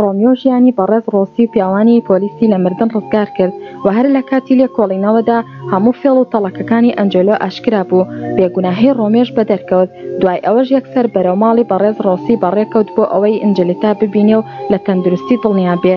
ڕۆمیۆ ژیانی بەڕێز ڕۆسی و پیاوانی پۆلیسی لە مردن ڕزگار کرد و هەر لە کاتی لێکۆڵینەوەدا هەموو فێڵ و تەڵەکەکانی ئەنجلۆ ئاشکرا بوو بێگوناهی ڕۆمێش بە دەرکەوت دوای ئەوەش یەکسەر بەرەو ماڵی بەڕێز ڕۆسی بەڕێکەوت بۆ ئەوەی ئەنجلیتا ببینێ و لە تەندروستی دڵنیابێ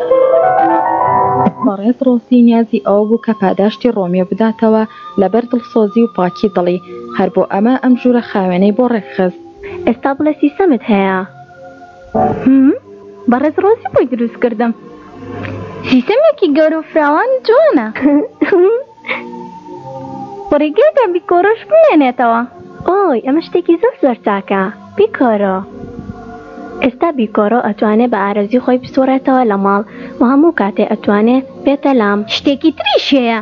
بەڕێز ڕۆسی نیازی ئەوە بوو کە پاداشتی ڕۆمیۆ بداتەوە لەبەر دڵسۆزی و پاکی دڵی، هەر بۆ ئەمە ئەم ژوورە خاوێنەی بۆ ڕێکخست. ئێستا بڵێ سیسەمت هەیە؟ هم، بەڕێز ڕۆزی بۆی دروستکردم. سیسەمێکی گەورە و فراوان و جوانە. ڕیگەیدا بیکۆرۆش بمێنێتەوە. ئۆی ئەمە شتێکی زۆر زۆر چاکە بیکۆرۆ. ئێستا بیکۆرۆ ئەتوانێ بە ئارەزوی خۆی بسوڕێتەوە لە ماڵ و هەموو کاتێ ئەتوانێ بێتە لام. شتێکی تریش هەیە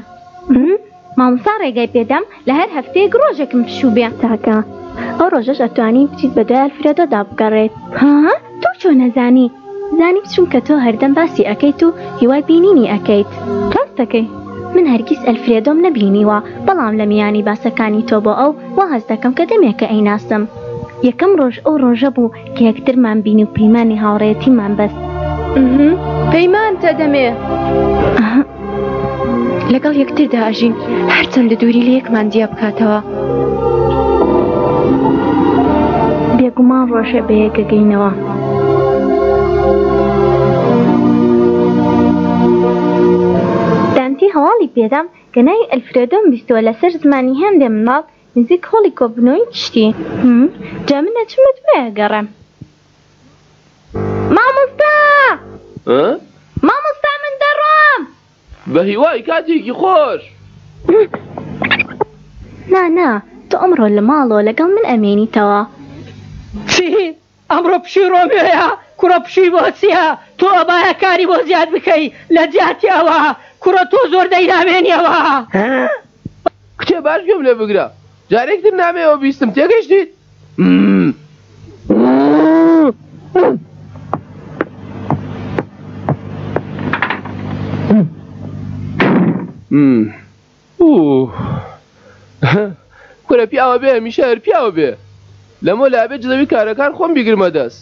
ئمم مامۆستا ڕێگای پێدام لە هەر هەفتەیەک ڕۆژێکم پشوو بێ. چاکە ئەو ڕۆژەش ئەتوانی بچیت بە دوای ئەلفرێدۆدا بگەڕێیت. ها تۆ چۆن ئەزانی؟ زانیم چونکە تۆ هەردەم باسی ئەکەیت و هیوای بینینی ئەکەیت. ڕاست دەکەی من هەرگیز ئەلفرێدۆم نەبینیوە بەڵام لە میانی باسەکانی تۆ بۆ ئەو واهەست دەکەم کە دەمێکە ئەیناسم. یەکەم ڕۆژ ئەو ڕۆژە بوو کە یەکترمان بینی و پەیمانی هاوڕێیەتیمان بەست. ئەهمم پەیمان تە دەمێ. ئەهمم. لەگەڵ یەکتردا ئەژین هەرچەندە دووری لە یەکمان جیا بکاتەوە بێگومان ڕۆژێ بەیەکەگەینەوە. دانتی هەواڵی پێدام کە ناوی ئەلفرێدۆم بیستەوە لەسەر زمانی هێندێ مناڵ نزیک هۆڵی کۆبنەوەی کشتی جا منە چمت مەیەگەڕێم. مامۆستا ها؟ مامۆستا من دەڕۆم بە هیوای کاتێکی خۆش نا نا تۆ ئەمڕۆ لە ماڵەوە لەگەڵ من ئەمێنیتەوە چی ئەمڕۆ پشووی ڕۆمێۆیە کوڕە پشووی بۆ چییە تۆ ئەبایە کاری بۆ زیاد بکەی لە جیاتی ئەوە کوڕە تۆ زۆر دەیرامێنیەوە ها؟ کچێ باش گوێم لێ بگرە جارێکتر نامەیەوە بیستم تێگەشتیت کورە پیاوە بێ هەمیشە هەر پیاوە بێ لەمۆ لابێ جزەوی کارەکان خۆم بیگرمە دەست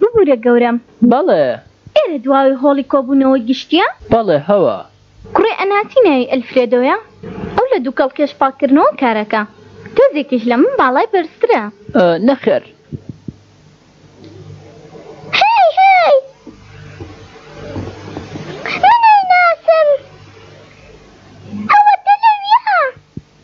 ببورە گەورەم. بەڵێ. ئێرە دواوەی هۆڵی کۆبوونەوە گشتییە؟ بەڵێ هەوە. کوڕێ ئەناتی ناوی ئەلفرێدۆیە؟ ئەو لە دووکەڵ کێش پاککردنەوە کارەکە. تۆزێکیش لە من باڵای بەرزترە. نەخێر.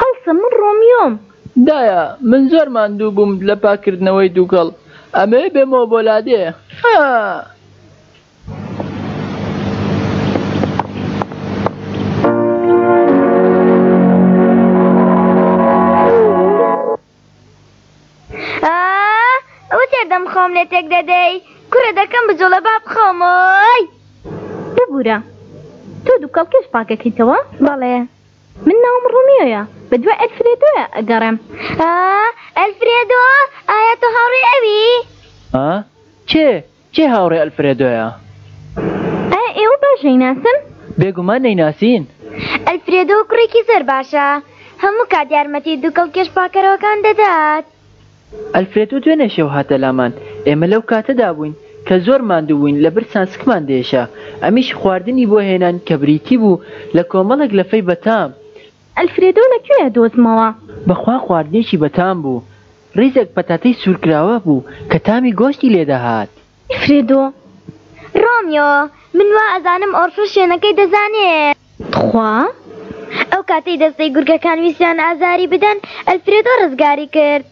هەڵسە من ڕۆمیۆم. دایە، من زۆر ماندوو بووم لە پاککردنەوەی دووکەڵ. ئەمەوێت بێمەوە بۆ لادێ. ئا! ئەوە تێ دەم خۆم لێ تێک دەدەی کورە دەکەم بجوڵە با بخۆمەوەی ببوورە تۆ دووکەڵ کەش پاکەکەیتەوە بەڵێ من ناوم ڕومیۆیە بە دوای ئەلفرێدۆە ئەگەڕێم ئەلفرێدۆ ئایا تۆ هاوڕێ ئەوی؟ ئا کێ؟ کێ هاوڕێ ئەلفرێدۆیە؟ ئایا ئێوە باش دەیناسن؟ بێگومان دەیناسین. ئەلفرێدۆ کوڕێکی زۆر باشە. هەموو کات یارمەتی دووکەڵ کێشپاکەرەوەکان دەدات. ئەلفرێدۆ دوێنێ شەو هاتە لامان. ئێمە لەو کاتەدا بووین کە زۆر ماندوو بووین، لەبرسان سکمان دەیێشا. ئەمیش خواردنی بۆ هێناین کە بریتی بوو لە کۆمەڵێک لەفەی بەتام، ئەلفرێدۆ لە کوێ دۆزمەوە؟ بەخوا خواردنێکی بەتام بوو. ڕیزێک پەتاتەی سوورکراوە بوو کە تامی گۆشتی لێ دەهات. ئەلفرێدۆ، ڕۆمیۆ، من وا ئەزانم ئۆرفل شوێنەکەی دەزانێ. تخوا؟ ئەو کاتەی دەستەی گورگەکان ویستیان ئازاری بدەن، ئەلفرێدۆ ڕزگاری کرد.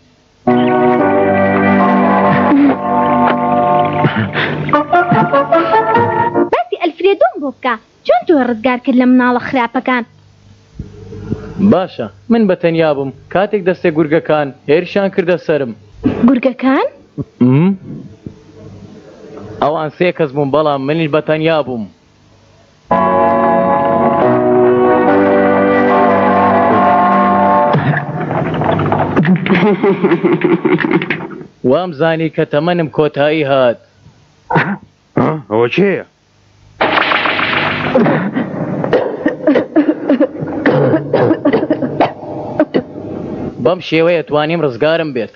باسی ئەلفرێدۆم بۆ بکە. چۆن تۆی ڕزگار کرد لە مناڵە خراپەکان؟ باشە من بە تەنیا بووم کاتێک دەستە گورگەکان هێرشیان کردە سەرم. گورگەکان؟ م ئەوان سێ کەس بوون بەڵام منیش بە تەنیا بووم. وامزانی کە تەمەنم کۆتایی هات. ئەوە کێیە؟ بەم شێوەیە توانیم ڕزگارم بێت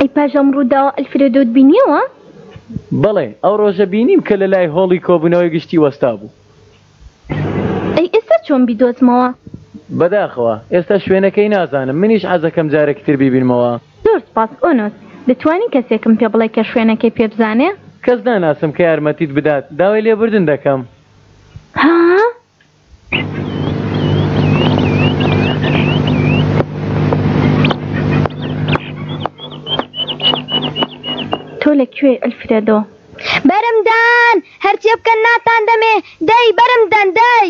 ئەی پاش ئەم ڕووداوە ئەلفرێدۆت بینیەوە؟ بەڵێ ئەو ڕۆژە بینیم کە لە لای هۆڵی کۆبوونەوەی گشتی وەستا بوو. ئەی ئێستا چۆن بیدۆزمەوە؟ بەداخەوە ئێستا شوێنەکەی نازانم منیش حەزەکەم جارێکی تر بیبینمەوە. زۆر سپاس ئۆنۆس دەتوانی کەسێکم پێ بڵێ کە شوێنەکەی پێ بزانێ؟ کەس ناناسم کە یارمەتیت بدات داوای لێبوردن دەکەم. ها؟ تۆ لە کوێی ئەلفرێدۆ؟ بەرمدان! هەر چێ بکەن ناتان دەمێ دەی بەرم دەن دەی.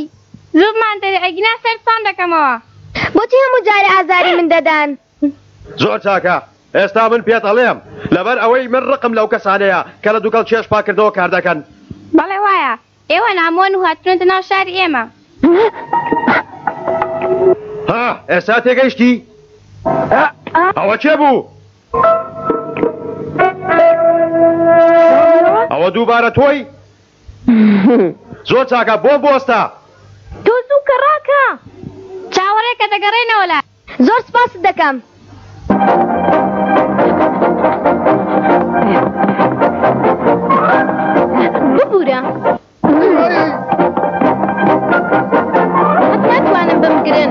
زۆبمان دەرێ ئەگینا سەرتان دەکەمەوە. بۆچی هەموو جارێ ئازاری من دەدەن. زۆر چاکە ئێستا من پێت ئەڵێم لەبەر ئەوەی من ڕقم لەو کەسانەیە کە لە دوکەڵ چێشت پاکردنەوە کار دەکەن. بەڵێ وایە ئێوە نامۆن و هاتونەتە ناو شاری ئێمە. ها ئێستا تێگەیشتی ئەوە کێ بوو؟ ئەوە دووبارە تۆی زۆر چاکە بۆ بۆستە تۆ زوو کە ڕاکە چاوەڕێ کە دەگەڕێنەوە لە زۆر سپاست دەکەم. ببورە ناتوانم بمگرن.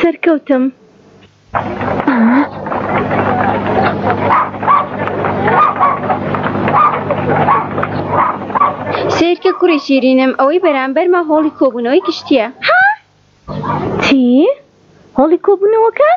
سەرکەوتم. سیرکە کوڕی شیرینم ئەوەی بەرامبەرمە هۆڵی کۆبوونەوەی گشتیە ها چی هۆڵی کۆبوونەوەکان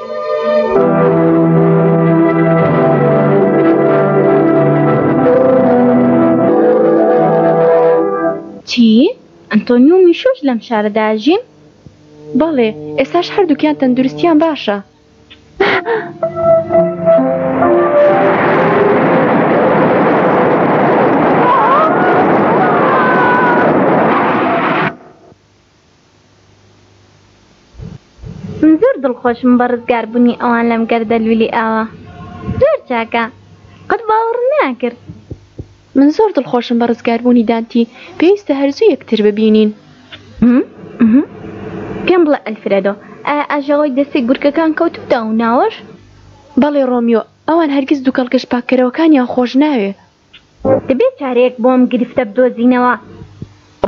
چی؟ ئەنتۆنیۆ و میشۆش لەم شارەدا ژین؟ بەڵێ، ئێستاش هەردووکیان تەندروستیان باشە. من زۆر دڵخۆشم بە ڕزگار بونی ئەوان لەم گەردەلولی ئاوە زۆر چاکە قەت باوەڕم ناکرد. من زۆر دڵخۆشم بە ڕزگار بونی دانتی پێویستە هەر زوو یەکتر ببینین. پێم بڵێ ئەلفرێدۆ ئایا ئاژاوەی دەستەی گورکەکان کەوتوتە ئەو ناوەش؟ بەڵێ ڕۆمیۆ ئەوان هەرگیز دوکەڵ گەشتپاککەرەوەکانیان خۆشناوێ. دەبێ چارەیەک بۆم گرفتە بدۆزینەوە.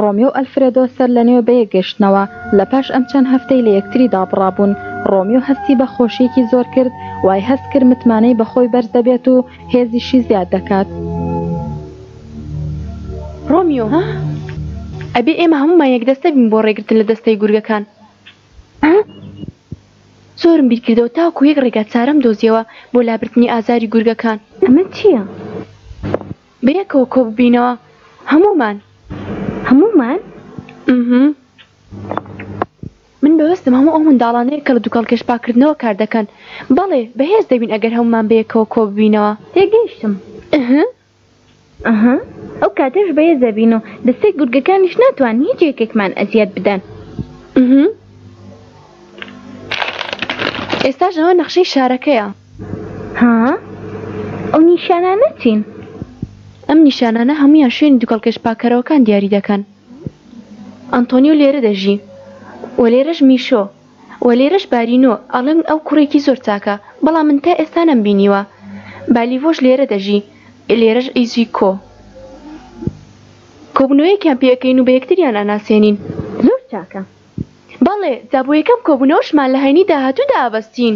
ڕۆمیۆ و ئەلفرێدۆ سەر لە نوێ بەیەک گەشتنەوە، لە پاش ئەم چەند هەفتەی لە یەکتری دابڕابوون، ڕۆمیۆ هەستی بە خۆشییەکی زۆر کرد، وای هەست کرد متمانەی بە خۆی بەرز دەبێت و هێزیشی زیاد دەکات. ڕۆمیۆ، ها؟ ئەبێ ئێمە هەموومان یەکدەستە بین بۆ ڕێگرتن لە دەستەی گورگەکان. زۆرم بیرکردەوە تاوەکو یەک ڕێگا چارەم دۆزیەوە بۆ لابردنی ئازاری گورگەکان. ئەمە چییە؟ بەیەکەوە کۆببینەوە هەموومان. هەموومان؟ ئمم. من بەوێستم هەموو ئەو منداڵانەیە کە لە دوکەڵکێش پاککردنەوە کاردەکەن. بەڵێ، بەهێز دەبین ئەگەر هەموومان بەیەکەوە کۆببینەوە. تێگەیشتم. ئه ئەها ئەو کاتەش بەهێز دەبین و دەستەی گورگەکانیش ناتوان هیچ یەکێکمان ئەزیەت بدەن ئێستاش ئەوە نەخشەی شارەکەیە ها ئەو نیشانانە چین ئەم نیشانانە هەمویان شوێنی دوکەڵکێش پاکەرەوەکان دیاری دەکەن ئەنتۆنیو لێرە دەژی و لێرەش میشۆ وە لێرەش بارینۆ ئەڵێن ئەو کوڕێکی زۆر چاکە بەڵام من تا ئێستا نەم بینیوە بالیڤۆش لێرە دەژی لێرەش ئیژی کۆ کۆبونەوەیەکیان پێ ئەکەین و بە یەکتریان ئەناسێنین زۆر چاکە بەڵێ جا بۆ یەکەم کۆبونەوەشمان لە هەینی داهاتوو دا ئەبەستین.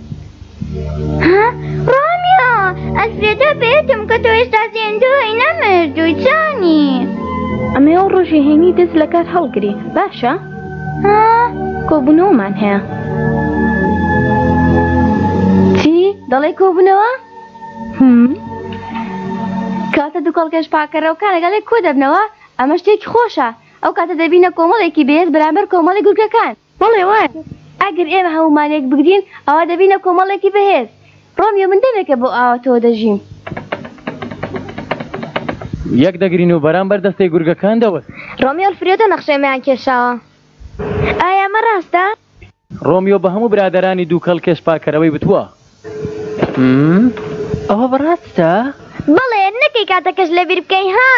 ڕامیا ئەلفرێدۆ پێتم کە تۆ ئێستا زێندوی نەمردووی چانی ئەمێ ئەو ڕۆژی هەینی دەست لە کار هەڵگری باشە کۆبوونەوەمان هەیە چی دەڵێ کۆبوونەوە؟ کاتە دوو کەڵکەش پاکەرەوەکان لەگەڵێک کۆ دەبنەوە ئەمە شتێکی خۆشە ئەو کاتە دەبینە کۆمەڵێکی بێت بەرامبەر کۆمەڵی گورگەکان بەڵێ وایە، ئەگەر ئێمە هەموومان یەک بگرین، ئەوا دەبینە کۆمەڵێکی بەهێز. ڕۆمیۆ، من دەمێکە بەو ئاواتەوە دەژیم. یەک دەگرین و بەرامبەر دەستەی گورگەکان دەوت. ڕۆمیۆ، ئەلفرێدۆ نەخشەیەمەیان کێشاوە. ئایا ئەمە ڕاستە؟ ڕۆمیۆ، بە هەموو برادەرانی دووکەڵ کێش پاککەرەوەی بتووە. ئەوە بەڕاستە؟ بەڵێ، نەکەی کاتەکەش لەبیر بکەی، ها؟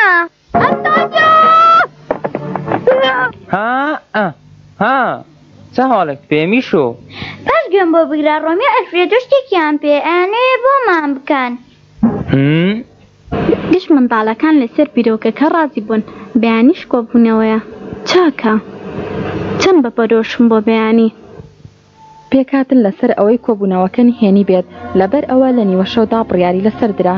چ هەڵێک پێمی شو پاش گوێم بۆ بگرا ڕۆمی ئەلفرێدۆ شتێکیان پێ ئەیانێ بۆمان بکەن گشت منداڵەکان لەسەر بیرۆکەکە ڕازی بوون بەیانیش کۆبوونەوەیە چاکە چەند بە پەرۆشم بۆ بەیانی پێکهاتن لەسەر ئەوەی کۆبوونەوەکە نهێنی بێت، لەبەر ئەوە لە نیوەشەودا بڕیاری لەسەر درا.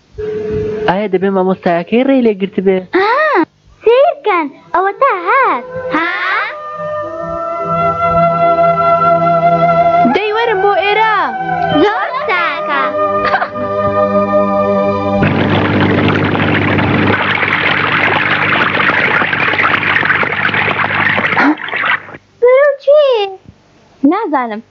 ئایا دەبێ مامۆستایەکەی ڕێی لێ گرتبێ؟ ئاا سەیرکەن ئەوەتا هات ها؟ دەی وەرم بۆ ئێرە زۆر ساکە بەرەو چێ؟ نازانم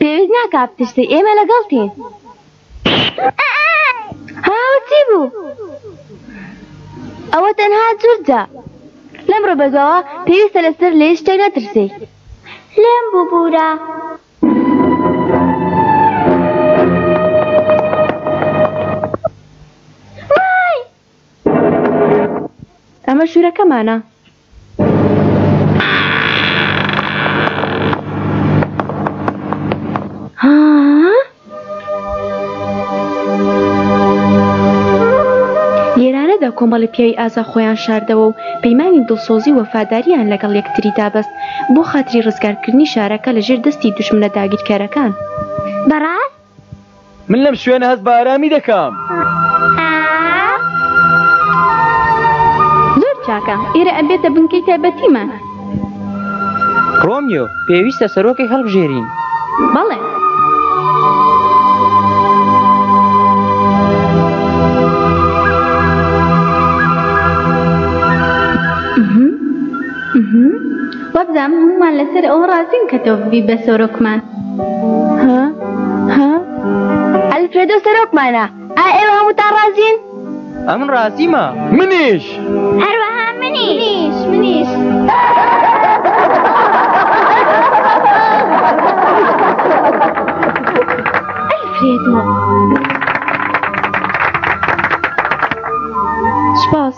پێویست ناکا بترسی ئێمە لەگەڵتین. ها ئەوە چی بوو؟ ئەوە تەنها جورجە. لەمڕۆ بەدواوە پێویستە لەسەر لێ شتێک نەترسی. لێم ببورە. ئەمە ژوورەکەمانە. لێرانەدا کۆمەڵی پیاوی ئازا خۆیان شاردەوە و پەیمانی دڵسۆزی وەفاداریان لەگەڵ یەکتری دابەست بۆ خاتری ڕزگارکردنی شارەکە لە ژێر دەستی دوژمنە داگیرکەرەکان. بەڕاست من لەم شوێنە هەست بە ئارامی دەکەم. زۆر چاکە ئێرە ئەبێتە بنکەی تایبەتیمان. ڕۆمیۆ پێویستە سەرۆکێک هەڵبژێرین. بەڵێ. وابزانم هەموومان لەسەر ئەوە ڕازین کە تۆ ببی بە سۆرۆکمان ها ها ئەلفرێدۆ سەرۆکمانە ئا ئێوە هەمووتان ڕازین ئەمن ڕازیمە منیش هەروەها منیش منیش ئەلفرێدۆ سپاس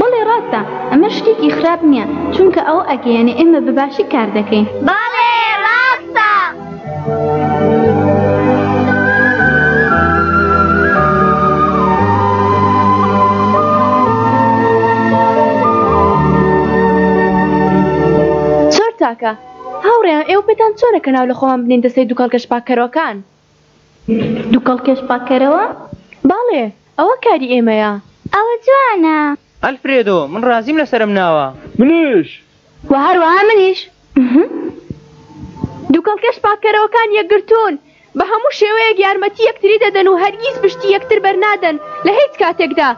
بەڵێ ڕاستە ئەمە شتێکی خراپ نییە چونکە ئەوە ئەگەیەنێ ئێمە بەباشی کار دەکەین. زۆر تاکە هاوڕێیان ئێوە پێتان چۆنە کە ناو لە خۆمان بنێین دەستەی دوو کەڵکە شپاککەرەوەکان؟ دوکەڵ کێش پاک کەرەوە؟ بەڵێ ئەوە کاری ئێمەیە. ئەوە جوانە. ئەلفرێدۆ، من ڕازیم لەسەر ئەم ناوە. منیش. وە هەروەها منیش. دوکەڵ کێش پاک کەرەوەکان یەکگرتوون، بە هەموو شێوەیەک یارمەتی یەکتری دەدەن و هەرگیز پشتی یەکتر بەرنادەن لە هیچ کاتێکدا.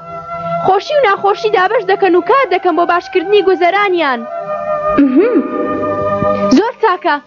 خۆشی و ناخۆشی دابەش دەکەن و کار دەکەن بۆ باشکردنی گوزەرانیان. زۆر چاکە.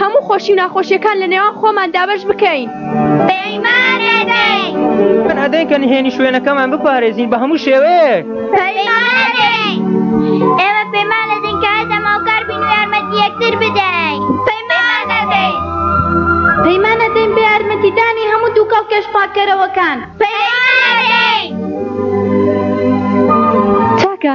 هەموو خۆشی و ناخۆشیەکان لە نێوان خۆمان دابەش بکەین. پەیمان ئەدەین. ئەدەین کە نهێنی شوێنەکەمان بپارێزین بە هەموو شێوەیەک. پەیمان ئەدەین. ئێمە پەیمان ئەدەین کە هەر دەماوکار بین و یارمەتی یەکتر بدەین. پەیمان ئەدەین. پەیمان ئەدەین بە یارمەتیدانی هەموو دووکەڵ کەش پاککەرەوەکان. پەیمان ئەدەین. چاکە.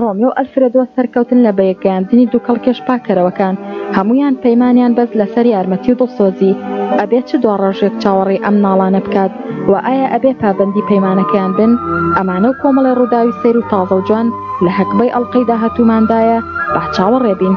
ڕۆمیۆ و ئەلفرێدۆ سەرکەوتن لە بەیەکگەیاندنی دووکەڵکێش پاکەرەوەکان، هەموویان پەیمانیان بەست لەسەر یارمەتی و دڵسۆزی، ئەبێ چ دواڕۆژێک چاوەڕێی ئەم ناڵانە بکات و ئایا ئەبێ پابەندی پەیمانەکەیان بن؟ ئەمانە و کۆمەڵێ ڕووداوی سەیر و تازە و جوان لە هەگبەی ئەڵقەی داهاتووماندایە، با چاوەڕێ بین.